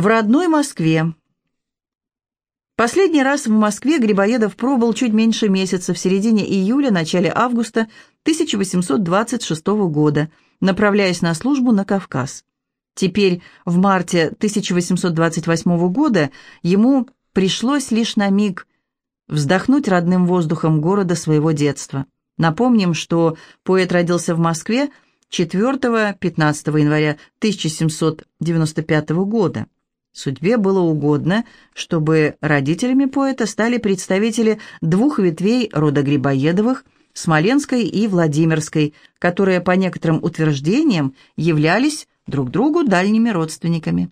В родной Москве. Последний раз в Москве Грибоедов пробыл чуть меньше месяца в середине июля, начале августа 1826 года, направляясь на службу на Кавказ. Теперь, в марте 1828 года, ему пришлось лишь на миг вздохнуть родным воздухом города своего детства. Напомним, что поэт родился в Москве 4-15 января 1795 года. Судьбе было угодно, чтобы родителями поэта стали представители двух ветвей рода Грибоедовых, Смоленской и Владимирской, которые, по некоторым утверждениям, являлись друг другу дальними родственниками.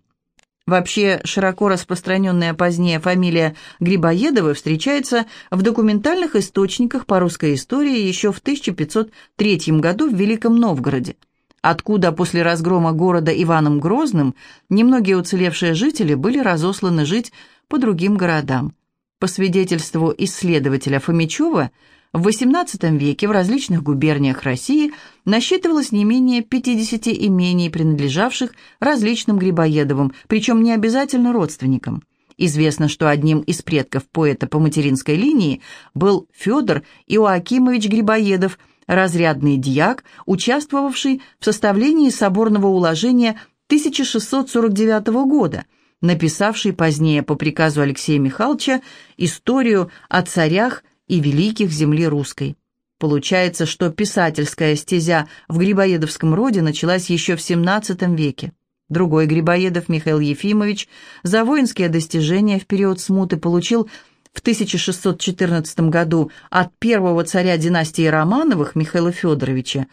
Вообще, широко распространенная позднее фамилия Грибоедовы встречается в документальных источниках по русской истории еще в 1503 году в Великом Новгороде – откуда после разгрома города Иваном Грозным немногие уцелевшие жители были разосланы жить по другим городам. По свидетельству исследователя Фомичева, в XVIII веке в различных губерниях России насчитывалось не менее 50 имений, принадлежавших различным Грибоедовым, причем не обязательно родственникам. Известно, что одним из предков поэта по материнской линии был Федор Иоакимович Грибоедов – разрядный дьяк, участвовавший в составлении соборного уложения 1649 года, написавший позднее по приказу Алексея Михайловича историю о царях и великих земли русской. Получается, что писательская стезя в Грибоедовском роде началась еще в XVII веке. Другой Грибоедов, Михаил Ефимович, за воинские достижения в период смуты получил в 1614 году от первого царя династии Романовых Михаила Федоровича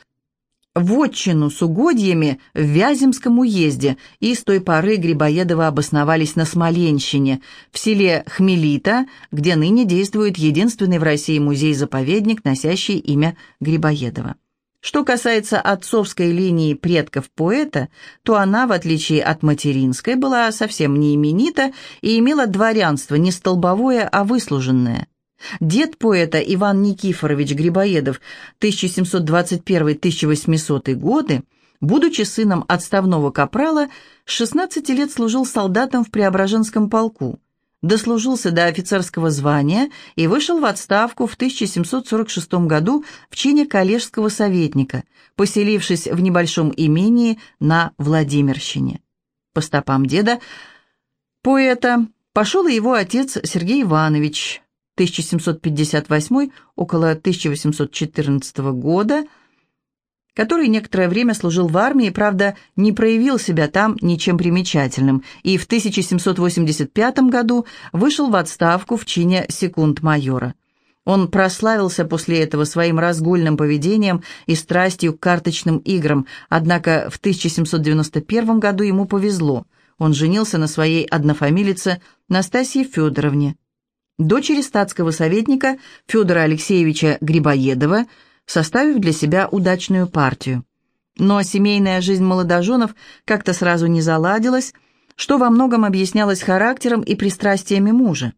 вотчину с угодьями в Вяземском уезде, и с той поры Грибоедовы обосновались на Смоленщине, в селе Хмелита, где ныне действует единственный в России музей-заповедник, носящий имя Грибоедова. Что касается отцовской линии предков поэта, то она, в отличие от материнской, была совсем не именита и имела дворянство не столбовое, а выслуженное. Дед поэта Иван Никифорович Грибоедов 1721-1800 годы, будучи сыном отставного капрала, с 16 лет служил солдатом в Преображенском полку дослужился до офицерского звания и вышел в отставку в 1746 году в чине коллежского советника, поселившись в небольшом имении на Владимирщине. По стопам деда, поэта, пошел и его отец Сергей Иванович, 1758 около 1814 года, который некоторое время служил в армии, правда, не проявил себя там ничем примечательным, и в 1785 году вышел в отставку в чине секунд-майора. Он прославился после этого своим разгульным поведением и страстью к карточным играм, однако в 1791 году ему повезло. Он женился на своей однофамилице Настасье Федоровне. Дочери статского советника Федора Алексеевича Грибоедова – составив для себя удачную партию. Но семейная жизнь молодоженов как-то сразу не заладилась, что во многом объяснялось характером и пристрастиями мужа.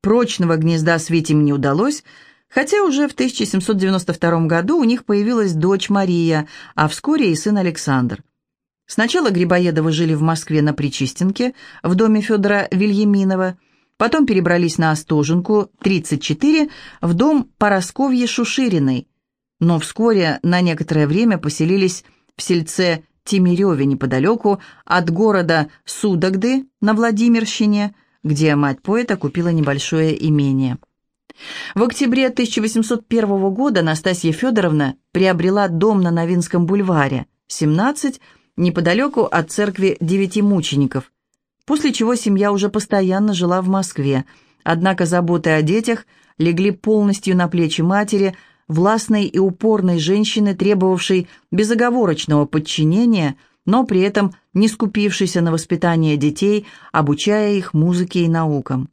Прочного гнезда с Витем не удалось, хотя уже в 1792 году у них появилась дочь Мария, а вскоре и сын Александр. Сначала Грибоедовы жили в Москве на Причистенке, в доме Федора Вильяминова, потом перебрались на Остоженку, 34, в дом Поросковье Шушириной, но вскоре на некоторое время поселились в сельце Тимиреве неподалеку от города Судогды на Владимирщине, где мать поэта купила небольшое имение. В октябре 1801 года Настасья Федоровна приобрела дом на Новинском бульваре, 17, неподалеку от церкви Девяти Мучеников, после чего семья уже постоянно жила в Москве, однако заботы о детях легли полностью на плечи матери – властной и упорной женщины, требовавшей безоговорочного подчинения, но при этом не скупившейся на воспитание детей, обучая их музыке и наукам.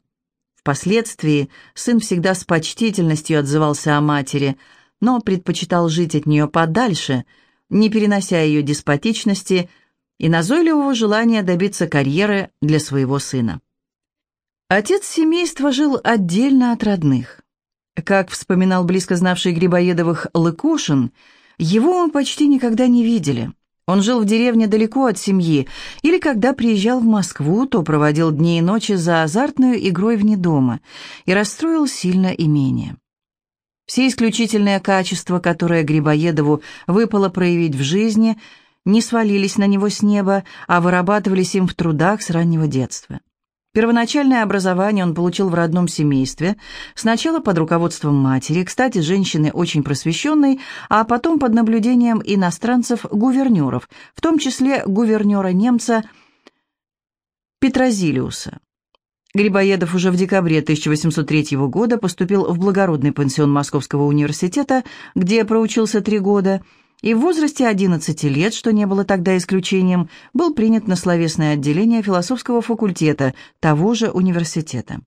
Впоследствии сын всегда с почтительностью отзывался о матери, но предпочитал жить от нее подальше, не перенося ее деспотичности и назойливого желания добиться карьеры для своего сына. Отец семейства жил отдельно от родных. Как вспоминал близко знавший Грибоедовых Лыкошин, его мы почти никогда не видели. Он жил в деревне далеко от семьи, или когда приезжал в Москву, то проводил дни и ночи за азартную игрой вне дома и расстроил сильно имение. Все исключительные качества, которые Грибоедову выпало проявить в жизни, не свалились на него с неба, а вырабатывались им в трудах с раннего детства. Первоначальное образование он получил в родном семействе, сначала под руководством матери, кстати, женщины очень просвещенной, а потом под наблюдением иностранцев-гувернеров, в том числе гувернера-немца Петрозилиуса. Грибоедов уже в декабре 1803 года поступил в благородный пансион Московского университета, где проучился три года, и в возрасте 11 лет, что не было тогда исключением, был принят на словесное отделение философского факультета того же университета.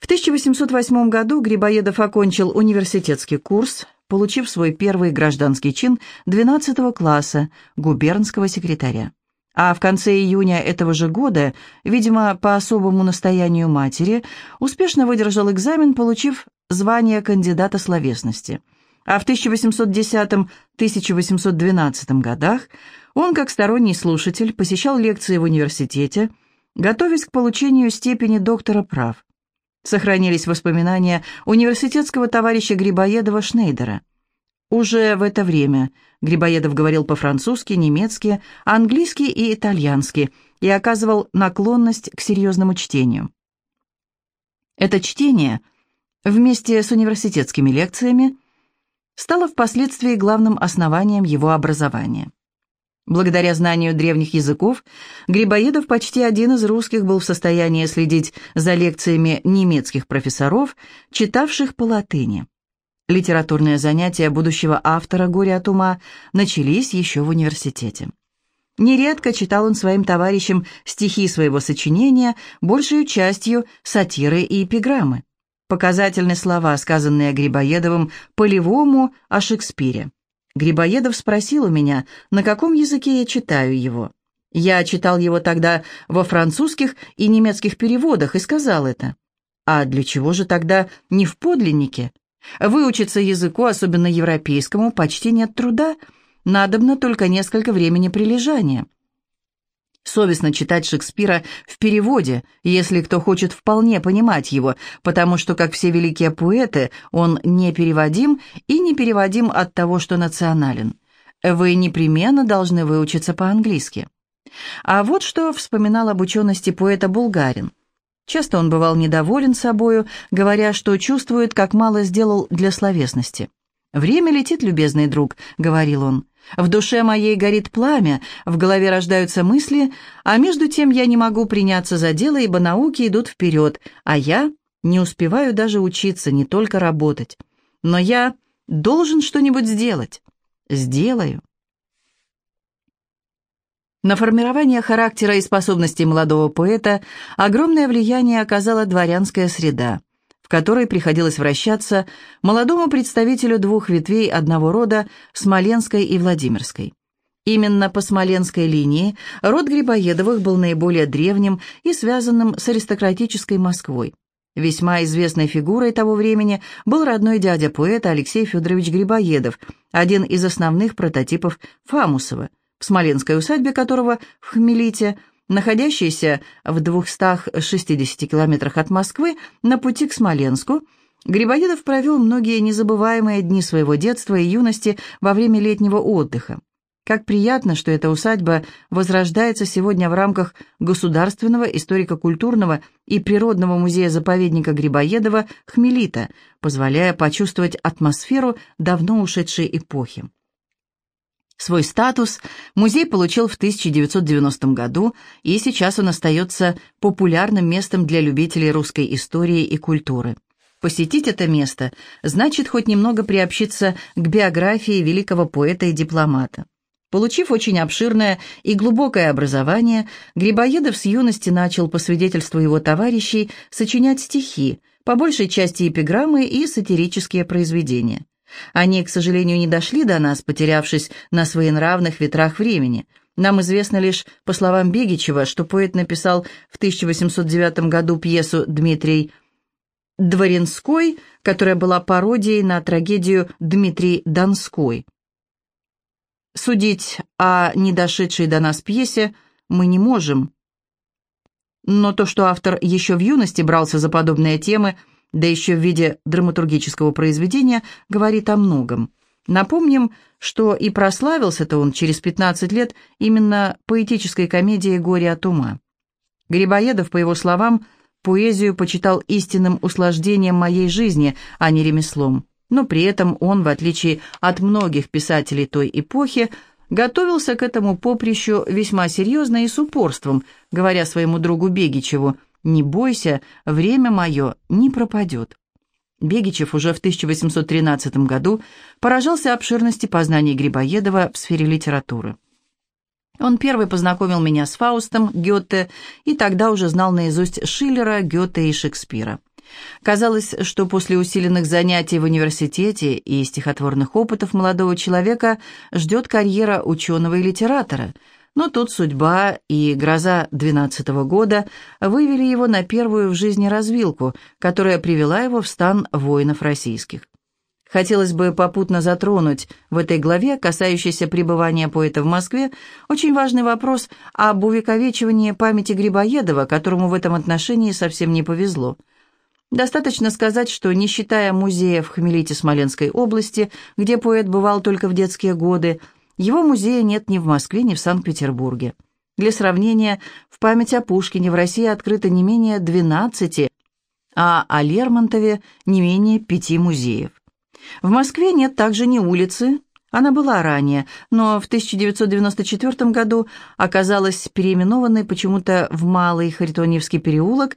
В 1808 году Грибоедов окончил университетский курс, получив свой первый гражданский чин 12 класса губернского секретаря. А в конце июня этого же года, видимо, по особому настоянию матери, успешно выдержал экзамен, получив звание кандидата словесности. А в 1810-1812 годах он, как сторонний слушатель, посещал лекции в университете, готовясь к получению степени доктора прав. Сохранились воспоминания университетского товарища Грибоедова Шнейдера – уже в это время Грибоедов говорил по-французски, немецки, английски и итальянски и оказывал наклонность к серьезному чтению. Это чтение, вместе с университетскими лекциями, стало впоследствии главным основанием его образования. Благодаря знанию древних языков, Грибоедов почти один из русских был в состоянии следить за лекциями немецких профессоров, читавших по латыни. Литературные занятия будущего автора «Горе от ума» начались еще в университете. Нередко читал он своим товарищам стихи своего сочинения, большей частью сатиры и эпиграммы. Показательны слова, сказанные Грибоедовым Полевому о Шекспире. Грибоедов спросил у меня, на каком языке я читаю его. Я читал его тогда во французских и немецких переводах и сказал это. А для чего же тогда не в подлиннике? Выучиться языку, особенно европейскому, почти нет труда, надобно только несколько времени прилежания. Совестно читать Шекспира в переводе, если кто хочет вполне понимать его, потому что, как все великие поэты, он не переводим и не переводим от того, что национален. Вы непременно должны выучиться по-английски. А вот что вспоминал об учености поэта Булгарин – Часто он бывал недоволен собою, говоря, что чувствует, как мало сделал для словесности. «Время летит, любезный друг», — говорил он. «В душе моей горит пламя, в голове рождаются мысли, а между тем я не могу приняться за дело, ибо науки идут вперед, а я не успеваю даже учиться, не только работать. Но я должен что-нибудь сделать. Сделаю». На формирование характера и способностей молодого поэта огромное влияние оказала дворянская среда, в которой приходилось вращаться молодому представителю двух ветвей одного рода Смоленской и Владимирской. Именно по Смоленской линии род Грибоедовых был наиболее древним и связанным с аристократической Москвой. Весьма известной фигурой того времени был родной дядя поэта Алексей Федорович Грибоедов, один из основных прототипов Фамусова – в Смоленской усадьбе которого в Хмелите, находящейся в 260 километрах от Москвы на пути к Смоленску, Грибоедов провел многие незабываемые дни своего детства и юности во время летнего отдыха. Как приятно, что эта усадьба возрождается сегодня в рамках Государственного историко-культурного и природного музея-заповедника Грибоедова «Хмелита», позволяя почувствовать атмосферу давно ушедшей эпохи. Свой статус музей получил в 1990 году, и сейчас он остается популярным местом для любителей русской истории и культуры. Посетить это место значит хоть немного приобщиться к биографии великого поэта и дипломата. Получив очень обширное и глубокое образование, Грибоедов с юности начал, по свидетельству его товарищей, сочинять стихи, по большей части эпиграммы и сатирические произведения. Они, к сожалению, не дошли до нас, потерявшись на своенравных ветрах времени. Нам известно лишь, по словам Бегичева, что поэт написал в 1809 году пьесу «Дмитрий Дворянской», которая была пародией на трагедию «Дмитрий Донской». Судить о недошедшей до нас пьесе мы не можем. Но то, что автор еще в юности брался за подобные темы, да еще в виде драматургического произведения, говорит о многом. Напомним, что и прославился-то он через 15 лет именно поэтической комедией «Горе от ума». Грибоедов, по его словам, поэзию почитал истинным услаждением моей жизни, а не ремеслом. Но при этом он, в отличие от многих писателей той эпохи, готовился к этому поприщу весьма серьезно и с упорством, говоря своему другу Бегичеву «Не бойся, время мое не пропадет». Бегичев уже в 1813 году поражался обширности познаний Грибоедова в сфере литературы. Он первый познакомил меня с Фаустом, Гёте, и тогда уже знал наизусть Шиллера, Гёте и Шекспира. Казалось, что после усиленных занятий в университете и стихотворных опытов молодого человека ждет карьера ученого и литератора, но тут судьба и гроза двенадцатого года вывели его на первую в жизни развилку, которая привела его в стан воинов российских. Хотелось бы попутно затронуть в этой главе, касающейся пребывания поэта в Москве, очень важный вопрос об увековечивании памяти Грибоедова, которому в этом отношении совсем не повезло. Достаточно сказать, что, не считая музея в Хмелите Смоленской области, где поэт бывал только в детские годы, его музея нет ни в Москве, ни в Санкт-Петербурге. Для сравнения, в память о Пушкине в России открыто не менее 12, а о Лермонтове не менее пяти музеев. В Москве нет также ни улицы, она была ранее, но в 1994 году оказалась переименованной почему-то в Малый Харитоньевский переулок,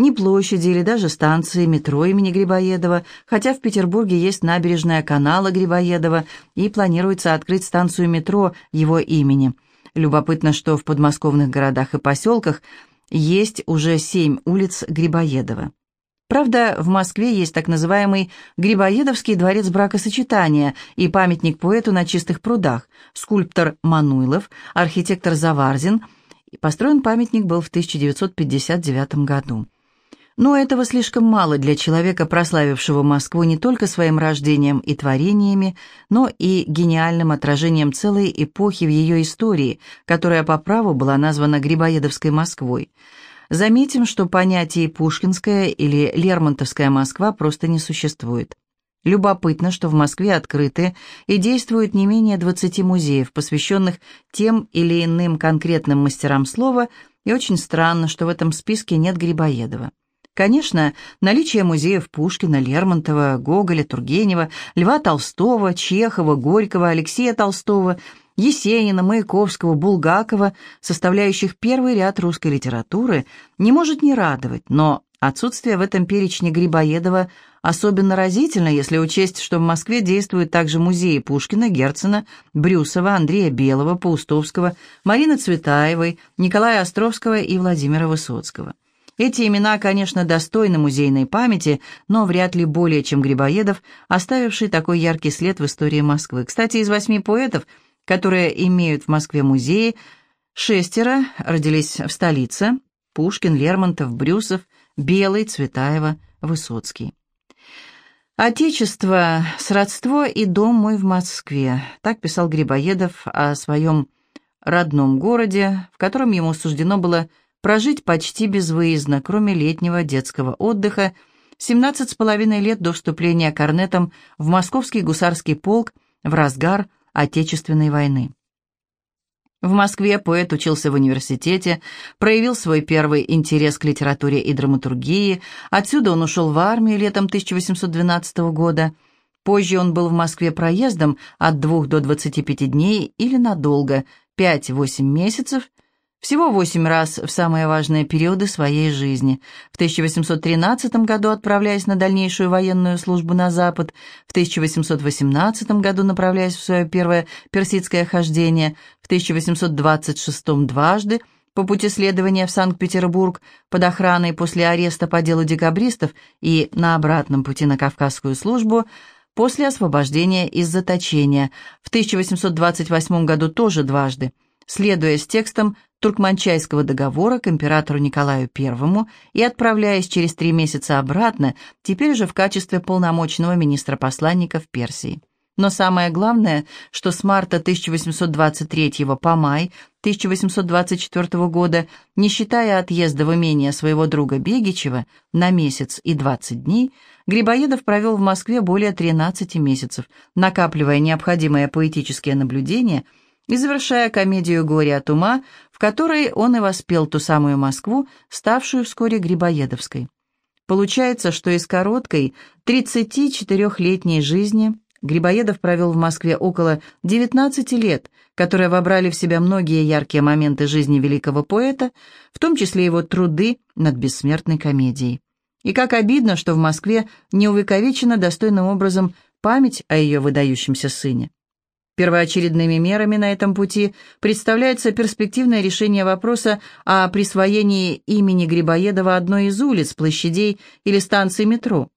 ни площади или даже станции метро имени Грибоедова, хотя в Петербурге есть набережная канала Грибоедова и планируется открыть станцию метро его имени. Любопытно, что в подмосковных городах и поселках есть уже семь улиц Грибоедова. Правда, в Москве есть так называемый Грибоедовский дворец бракосочетания и памятник поэту на чистых прудах, скульптор Мануйлов, архитектор Заварзин. Построен памятник был в 1959 году. Но этого слишком мало для человека, прославившего Москву не только своим рождением и творениями, но и гениальным отражением целой эпохи в ее истории, которая по праву была названа Грибоедовской Москвой – Заметим, что понятий «пушкинская» или «лермонтовская Москва» просто не существует. Любопытно, что в Москве открыты и действуют не менее 20 музеев, посвященных тем или иным конкретным мастерам слова, и очень странно, что в этом списке нет Грибоедова. Конечно, наличие музеев Пушкина, Лермонтова, Гоголя, Тургенева, Льва Толстого, Чехова, Горького, Алексея Толстого – Есенина, Маяковского, Булгакова, составляющих первый ряд русской литературы, не может не радовать, но отсутствие в этом перечне Грибоедова особенно разительно, если учесть, что в Москве действуют также музеи Пушкина, Герцена, Брюсова, Андрея Белого, Паустовского, Марины Цветаевой, Николая Островского и Владимира Высоцкого. Эти имена, конечно, достойны музейной памяти, но вряд ли более, чем Грибоедов, оставивший такой яркий след в истории Москвы. Кстати, из восьми поэтов – которые имеют в Москве музеи, шестеро родились в столице – Пушкин, Лермонтов, Брюсов, Белый, Цветаева, Высоцкий. «Отечество, сродство и дом мой в Москве», – так писал Грибоедов о своем родном городе, в котором ему суждено было прожить почти безвыездно, кроме летнего детского отдыха, 17 с половиной лет до вступления корнетом в Московский гусарский полк в разгар – Отечественной войны. В Москве поэт учился в университете, проявил свой первый интерес к литературе и драматургии, отсюда он ушел в армию летом 1812 года. Позже он был в Москве проездом от двух до 25 дней или надолго, 5-8 месяцев, всего восемь раз в самые важные периоды своей жизни. В 1813 году отправляясь на дальнейшую военную службу на Запад, в 1818 году направляясь в свое первое персидское хождение, в 1826 дважды, по пути следования в Санкт-Петербург под охраной после ареста по делу декабристов и на обратном пути на Кавказскую службу, после освобождения из заточения, в 1828 году тоже дважды, следуя с текстом Туркманчайского договора к императору Николаю I и отправляясь через три месяца обратно, теперь уже в качестве полномочного министра-посланника в Персии. Но самое главное, что с марта 1823 по май 1824 года, не считая отъезда в имение своего друга Бегичева на месяц и 20 дней, Грибоедов провел в Москве более 13 месяцев, накапливая необходимые поэтические наблюдения и завершая комедию «Горе от ума», в которой он и воспел ту самую Москву, ставшую вскоре Грибоедовской. Получается, что из короткой 34-летней жизни Грибоедов провел в Москве около 19 лет, которые вобрали в себя многие яркие моменты жизни великого поэта, в том числе его труды над бессмертной комедией. И как обидно, что в Москве не увековечена достойным образом память о ее выдающемся сыне. Первоочередными мерами на этом пути представляется перспективное решение вопроса о присвоении имени Грибоедова одной из улиц, площадей или станций метро.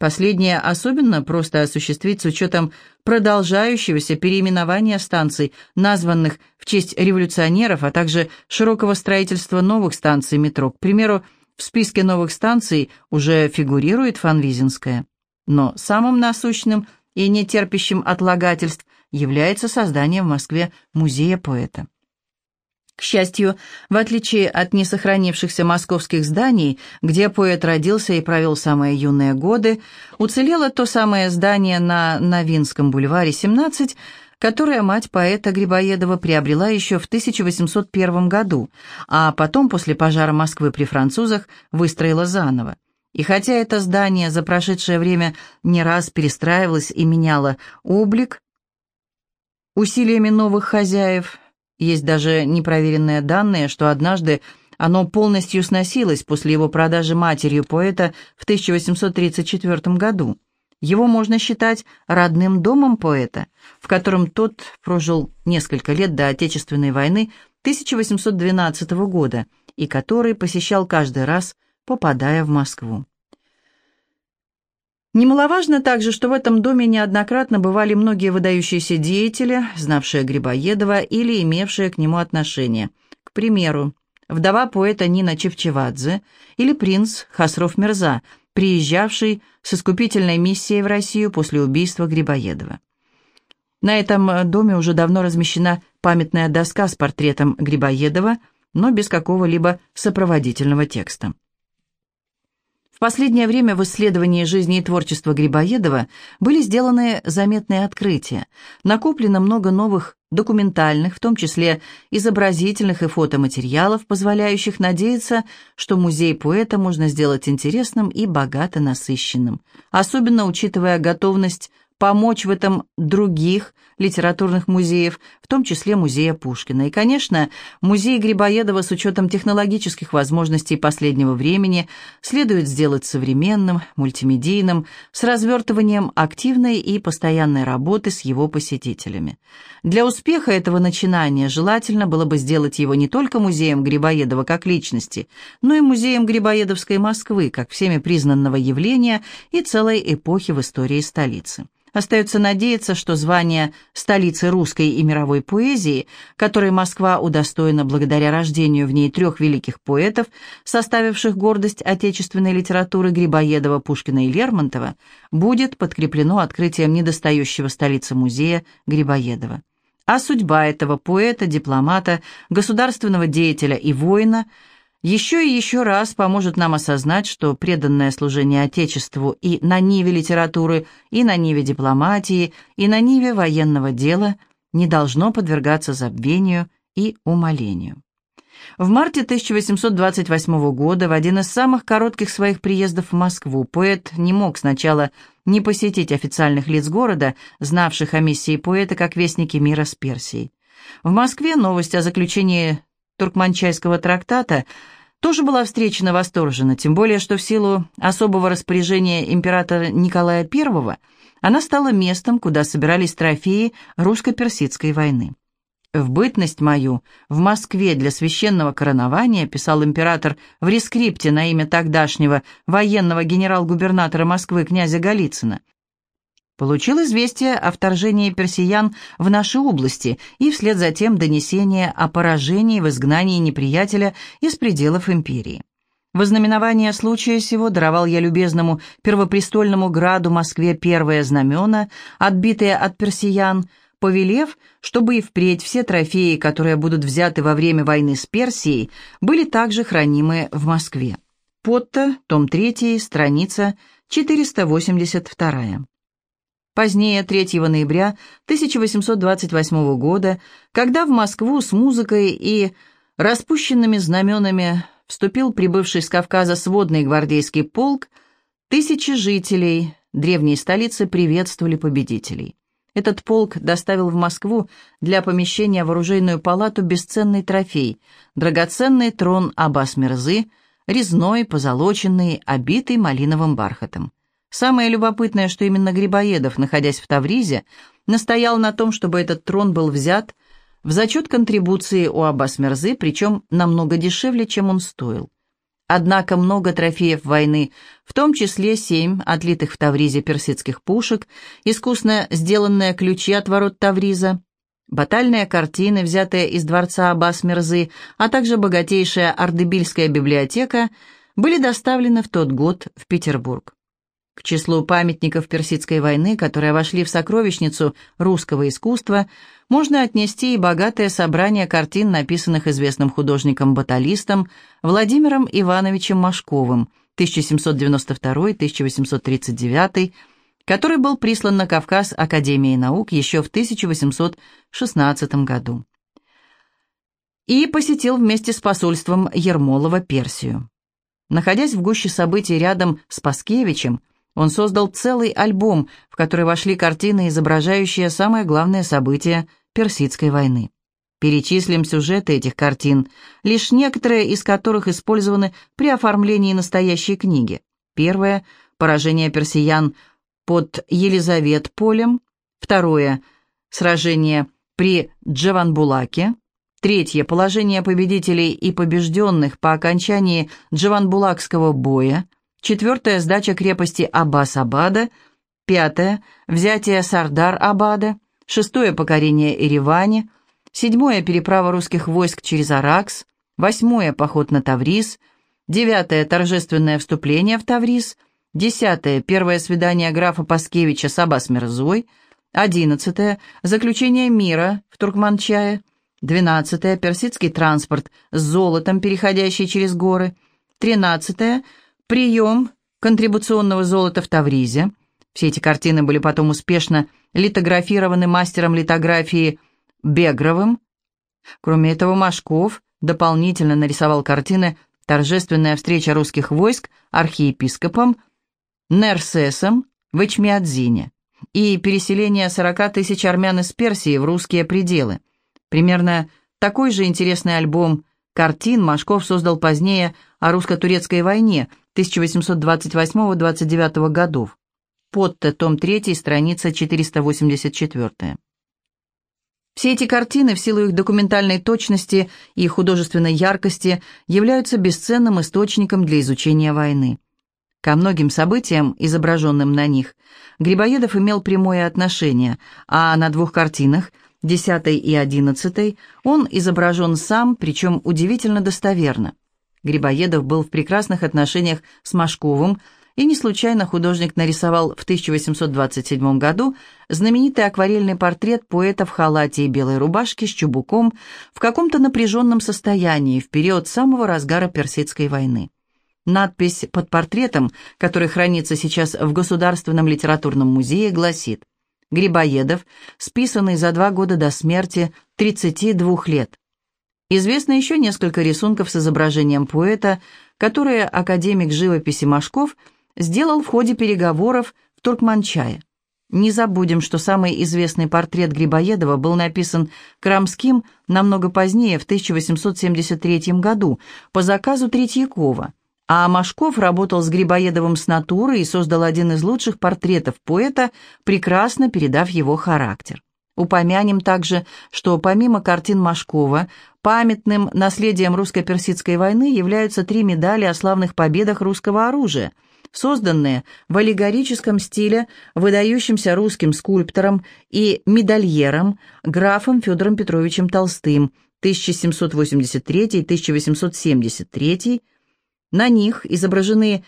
Последнее особенно просто осуществить с учетом продолжающегося переименования станций, названных в честь революционеров, а также широкого строительства новых станций метро. К примеру, в списке новых станций уже фигурирует Фанвизинская. Но самым насущным и нетерпящим отлагательств является создание в Москве музея поэта. К счастью, в отличие от несохранившихся московских зданий, где поэт родился и провел самые юные годы, уцелело то самое здание на Новинском бульваре, 17, которое мать поэта Грибоедова приобрела еще в 1801 году, а потом, после пожара Москвы при французах, выстроила заново. И хотя это здание за прошедшее время не раз перестраивалось и меняло облик, усилиями новых хозяев, есть даже непроверенные данные, что однажды оно полностью сносилось после его продажи матерью поэта в 1834 году. Его можно считать родным домом поэта, в котором тот прожил несколько лет до Отечественной войны 1812 года и который посещал каждый раз, попадая в Москву. Немаловажно также, что в этом доме неоднократно бывали многие выдающиеся деятели, знавшие Грибоедова или имевшие к нему отношение. К примеру, вдова поэта Нина Чевчевадзе или принц Хасров Мирза, приезжавший с искупительной миссией в Россию после убийства Грибоедова. На этом доме уже давно размещена памятная доска с портретом Грибоедова, но без какого-либо сопроводительного текста. В последнее время в исследовании жизни и творчества Грибоедова были сделаны заметные открытия. Накоплено много новых документальных, в том числе изобразительных и фотоматериалов, позволяющих надеяться, что музей поэта можно сделать интересным и богато насыщенным, особенно учитывая готовность помочь в этом других литературных музеев, в том числе музея Пушкина. И, конечно, музей Грибоедова с учетом технологических возможностей последнего времени следует сделать современным, мультимедийным, с развертыванием активной и постоянной работы с его посетителями. Для успеха этого начинания желательно было бы сделать его не только музеем Грибоедова как личности, но и музеем Грибоедовской Москвы, как всеми признанного явления и целой эпохи в истории столицы. Остается надеяться, что звание столицы русской и мировой поэзии, которой Москва удостоена благодаря рождению в ней трех великих поэтов, составивших гордость отечественной литературы Грибоедова, Пушкина и Лермонтова, будет подкреплено открытием недостающего столицы музея Грибоедова. А судьба этого поэта, дипломата, государственного деятеля и воина – еще и еще раз поможет нам осознать, что преданное служение Отечеству и на ниве литературы, и на ниве дипломатии, и на ниве военного дела не должно подвергаться забвению и умолению. В марте 1828 года, в один из самых коротких своих приездов в Москву, поэт не мог сначала не посетить официальных лиц города, знавших о миссии поэта как вестники мира с Персией. В Москве новость о заключении Туркманчайского трактата тоже была встречена восторженно, тем более, что в силу особого распоряжения императора Николая I она стала местом, куда собирались трофеи русско-персидской войны. «В бытность мою в Москве для священного коронования», писал император в рескрипте на имя тогдашнего военного генерал-губернатора Москвы князя Голицына, Получил известие о вторжении персиян в наши области и вслед за тем донесение о поражении в изгнании неприятеля из пределов империи. Во знаменование случая сего даровал я любезному первопрестольному граду Москве первые знамена, отбитые от персиян, повелев, чтобы и впредь все трофеи, которые будут взяты во время войны с Персией, были также хранимы в Москве. Потто, том 3, страница 482. Позднее, 3 ноября 1828 года, когда в Москву с музыкой и распущенными знаменами вступил прибывший с Кавказа сводный гвардейский полк, тысячи жителей древней столицы приветствовали победителей. Этот полк доставил в Москву для помещения в оружейную палату бесценный трофей, драгоценный трон Аббас-Мирзы, резной, позолоченный, обитый малиновым бархатом. Самое любопытное, что именно Грибоедов, находясь в Тавризе, настоял на том, чтобы этот трон был взят в зачет контрибуции у Аббас Мерзы, причем намного дешевле, чем он стоил. Однако много трофеев войны, в том числе семь отлитых в Тавризе персидских пушек, искусно сделанные ключи от ворот Тавриза, батальные картины, взятые из дворца Аббас Мерзы, а также богатейшая Ардебильская библиотека, были доставлены в тот год в Петербург. К числу памятников Персидской войны, которые вошли в сокровищницу русского искусства, можно отнести и богатое собрание картин, написанных известным художником-баталистом Владимиром Ивановичем Машковым 1792-1839, который был прислан на Кавказ Академией наук еще в 1816 году и посетил вместе с посольством Ермолова Персию. Находясь в гуще событий рядом с Паскевичем, он создал целый альбом, в который вошли картины, изображающие самое главное событие Персидской войны. Перечислим сюжеты этих картин, лишь некоторые из которых использованы при оформлении настоящей книги. Первое – поражение персиян под Елизаветполем. Второе – сражение при Джаванбулаке. Третье – положение победителей и побежденных по окончании Джаванбулакского боя. Четвертое – сдача крепости Аббас-Абада. Пятое – взятие Сардар-Абада. Шестое – покорение Еревани. Седьмое – переправа русских войск через Аракс. Восьмое – поход на Тавриз. Девятое – торжественное вступление в Тавриз. Десятое – первое свидание графа Паскевича с Аббас Мирзой. Одиннадцатое – заключение мира в Туркманчае. Двенадцатое – персидский транспорт с золотом, переходящий через горы. Тринадцатое – Прием контрибуционного золота в Тавризе. Все эти картины были потом успешно литографированы мастером литографии Бегровым. Кроме этого, Машков дополнительно нарисовал картины «Торжественная встреча русских войск архиепископом Нерсесом в Ичмиадзине» и «Переселение 40 тысяч армян из Персии в русские пределы». Примерно такой же интересный альбом картин Машков создал позднее о русско-турецкой войне – 1828-29 годов. Потто, том 3, страница 484. Все эти картины, в силу их документальной точности и художественной яркости, являются бесценным источником для изучения войны. Ко многим событиям, изображенным на них, Грибоедов имел прямое отношение, а на двух картинах, 10 и 11, он изображен сам, причем удивительно достоверно. Грибоедов был в прекрасных отношениях с Машковым, и не случайно художник нарисовал в 1827 году знаменитый акварельный портрет поэта в халате и белой рубашке с чубуком в каком-то напряженном состоянии в период самого разгара Персидской войны. Надпись под портретом, который хранится сейчас в Государственном литературном музее, гласит «Грибоедов, списанный за два года до смерти, 32 лет, Известно еще несколько рисунков с изображением поэта, которые академик живописи Машков сделал в ходе переговоров в Туркманчае. Не забудем, что самый известный портрет Грибоедова был написан Крамским намного позднее, в 1873 году, по заказу Третьякова, а Машков работал с Грибоедовым с натуры и создал один из лучших портретов поэта, прекрасно передав его характер. Упомянем также, что помимо картин Машкова, памятным наследием русско-персидской войны являются три медали о славных победах русского оружия, созданные в аллегорическом стиле выдающимся русским скульптором и медальером графом Федором Петровичем Толстым 1783-1873, На них изображены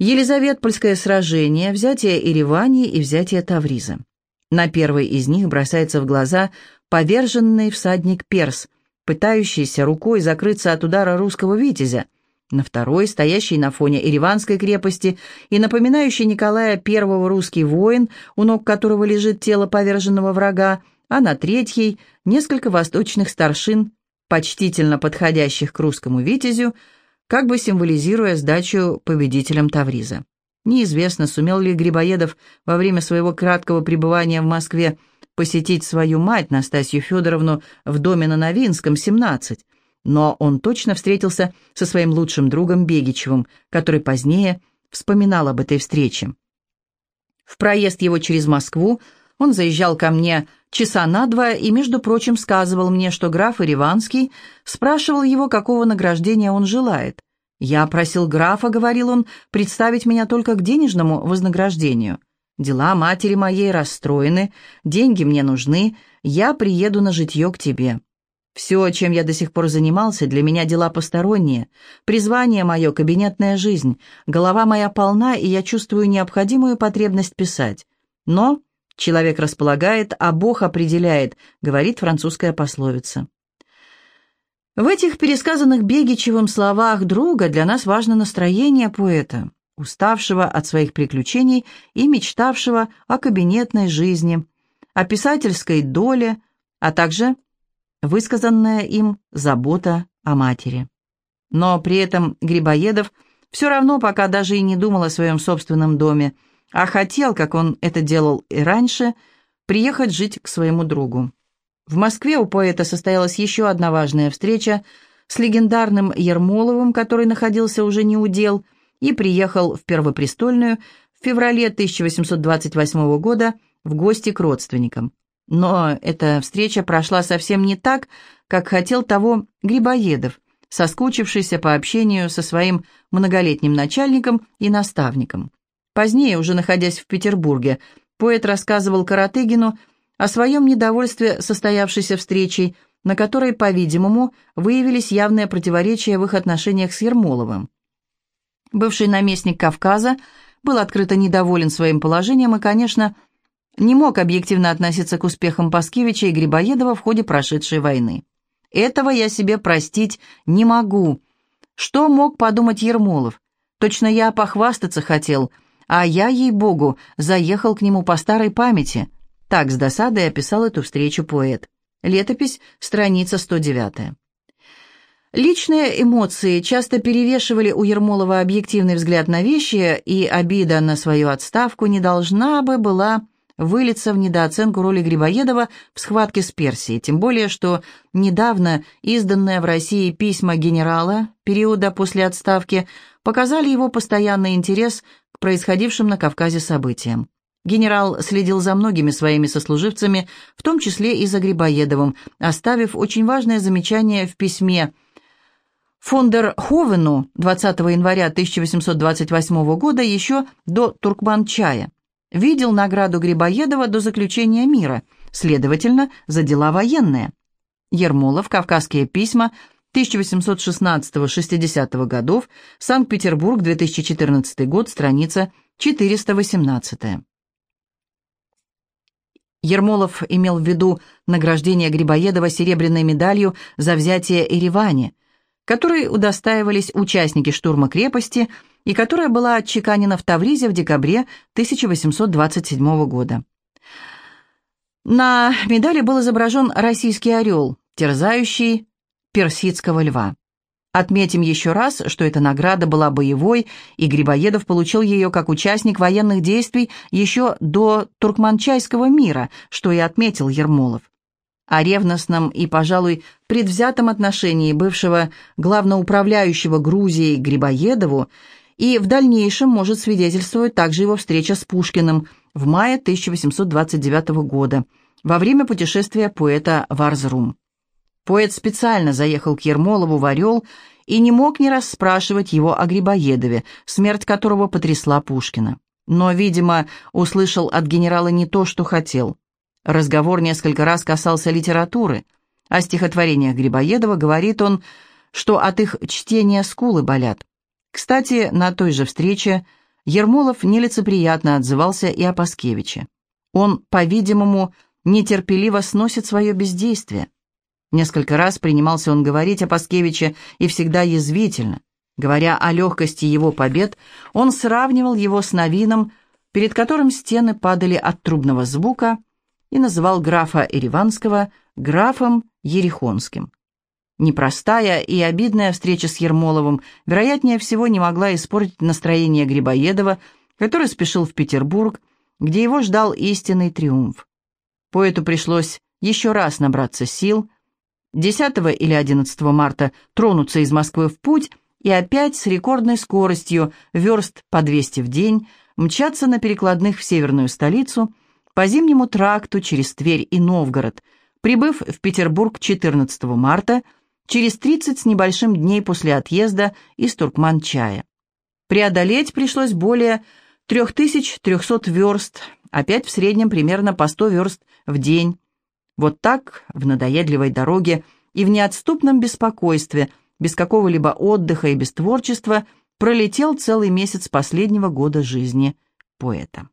Елизаветпольское сражение, взятие Еревани и взятие Тавриза. На первой из них бросается в глаза поверженный всадник Перс, пытающийся рукой закрыться от удара русского витязя, на второй, стоящий на фоне Ереванской крепости и напоминающий Николая I русский воин, у ног которого лежит тело поверженного врага, а на третьей — несколько восточных старшин, почтительно подходящих к русскому витязю, как бы символизируя сдачу победителям Тавриза. Неизвестно, сумел ли Грибоедов во время своего краткого пребывания в Москве посетить свою мать Настасью Федоровну в доме на Новинском, 17, но он точно встретился со своим лучшим другом Бегичевым, который позднее вспоминал об этой встрече. В проезд его через Москву он заезжал ко мне часа на два и, между прочим, сказывал мне, что граф Ириванский спрашивал его, какого награждения он желает. «Я просил графа, — говорил он, — представить меня только к денежному вознаграждению. Дела матери моей расстроены, деньги мне нужны, я приеду на житье к тебе. Все, чем я до сих пор занимался, для меня дела посторонние. Призвание мое — кабинетная жизнь. Голова моя полна, и я чувствую необходимую потребность писать. Но человек располагает, а Бог определяет, говорит французская пословица. В этих пересказанных Бегичевым словах друга для нас важно настроение поэта, уставшего от своих приключений и мечтавшего о кабинетной жизни, о писательской доле, а также высказанная им забота о матери. Но при этом Грибоедов все равно пока даже и не думал о своем собственном доме, а хотел, как он это делал и раньше, приехать жить к своему другу. В Москве у поэта состоялась еще одна важная встреча с легендарным Ермоловым, который находился уже не у дел, и приехал в Первопрестольную в феврале 1828 года в гости к родственникам. Но эта встреча прошла совсем не так, как хотел того Грибоедов, соскучившийся по общению со своим многолетним начальником и наставником. Позднее, уже находясь в Петербурге, поэт рассказывал Каратыгину о своем недовольстве состоявшейся встречей, на которой, по-видимому, выявились явные противоречия в их отношениях с Ермоловым. Бывший наместник Кавказа был открыто недоволен своим положением и, конечно, не мог объективно относиться к успехам Паскевича и Грибоедова в ходе прошедшей войны. Этого я себе простить не могу. Что мог подумать Ермолов? Точно я похвастаться хотел, а я, ей-богу, заехал к нему по старой памяти. Так с досадой описал эту встречу поэт. Летопись, страница 109. Личные эмоции часто перевешивали у Ермолова объективный взгляд на вещи, и обида на свою отставку не должна бы была вылиться в недооценку роли Грибоедова в схватке с Персией, тем более, что недавно изданные в России письма генерала периода после отставки показали его постоянный интерес к происходившим на Кавказе событиям. Генерал следил за многими своими сослуживцами, в том числе и за Грибоедовым, оставив очень важное замечание в письме Фондер Ховену 20 января 1828 года еще до Туркман-чая видел награду Грибоедова до заключения мира, следовательно, за дела военные. Ермолов, «Кавказские письма», 1816-60 годов, Санкт-Петербург, 2014 год, страница 418. Ермолов имел в виду награждение Грибоедова серебряной медалью за взятие Еревани, которой удостаивались участники штурма крепости – и которая была отчеканена в Тавризе в декабре 1827 года. На медали был изображен российский орел, терзающий персидского льва. Отметим еще раз, что эта награда была боевой, и Грибоедов получил ее как участник военных действий еще до Туркманчайского мира, что и отметил Ермолов. О ревностном и, пожалуй, предвзятом отношении бывшего главноуправляющего Грузией Грибоедову и в дальнейшем может свидетельствовать также его встреча с Пушкиным в мае 1829 года, во время путешествия поэта в Арзрум. Поэт специально заехал к Ермолову в Орел и не мог не расспрашивать его о Грибоедове, смерть которого потрясла Пушкина. Но, видимо, услышал от генерала не то, что хотел. Разговор несколько раз касался литературы. О стихотворениях Грибоедова говорит он, что от их чтения скулы болят. Кстати, на той же встрече Ермолов нелицеприятно отзывался и о Паскевиче. Он, по-видимому, нетерпеливо сносит свое бездействие. Несколько раз принимался он говорить о Паскевиче и всегда язвительно. Говоря о легкости его побед, он сравнивал его с Новином, перед которым стены падали от трубного звука, и называл графа Ереванского графом Ерехонским. Непростая и обидная встреча с Ермоловым, вероятнее всего, не могла испортить настроение Грибоедова, который спешил в Петербург, где его ждал истинный триумф. Поэту пришлось еще раз набраться сил, 10 или 11 марта тронуться из Москвы в путь и опять с рекордной скоростью, верст по 200 в день, мчаться на перекладных в северную столицу по зимнему тракту через Тверь и Новгород, прибыв в Петербург 14 марта, через 30 с небольшим дней после отъезда из Туркман-Чая. Преодолеть пришлось более 3300 верст, опять в среднем примерно по 100 верст в день. Вот так, в надоедливой дороге и в неотступном беспокойстве, без какого-либо отдыха и без творчества, пролетел целый месяц последнего года жизни поэта.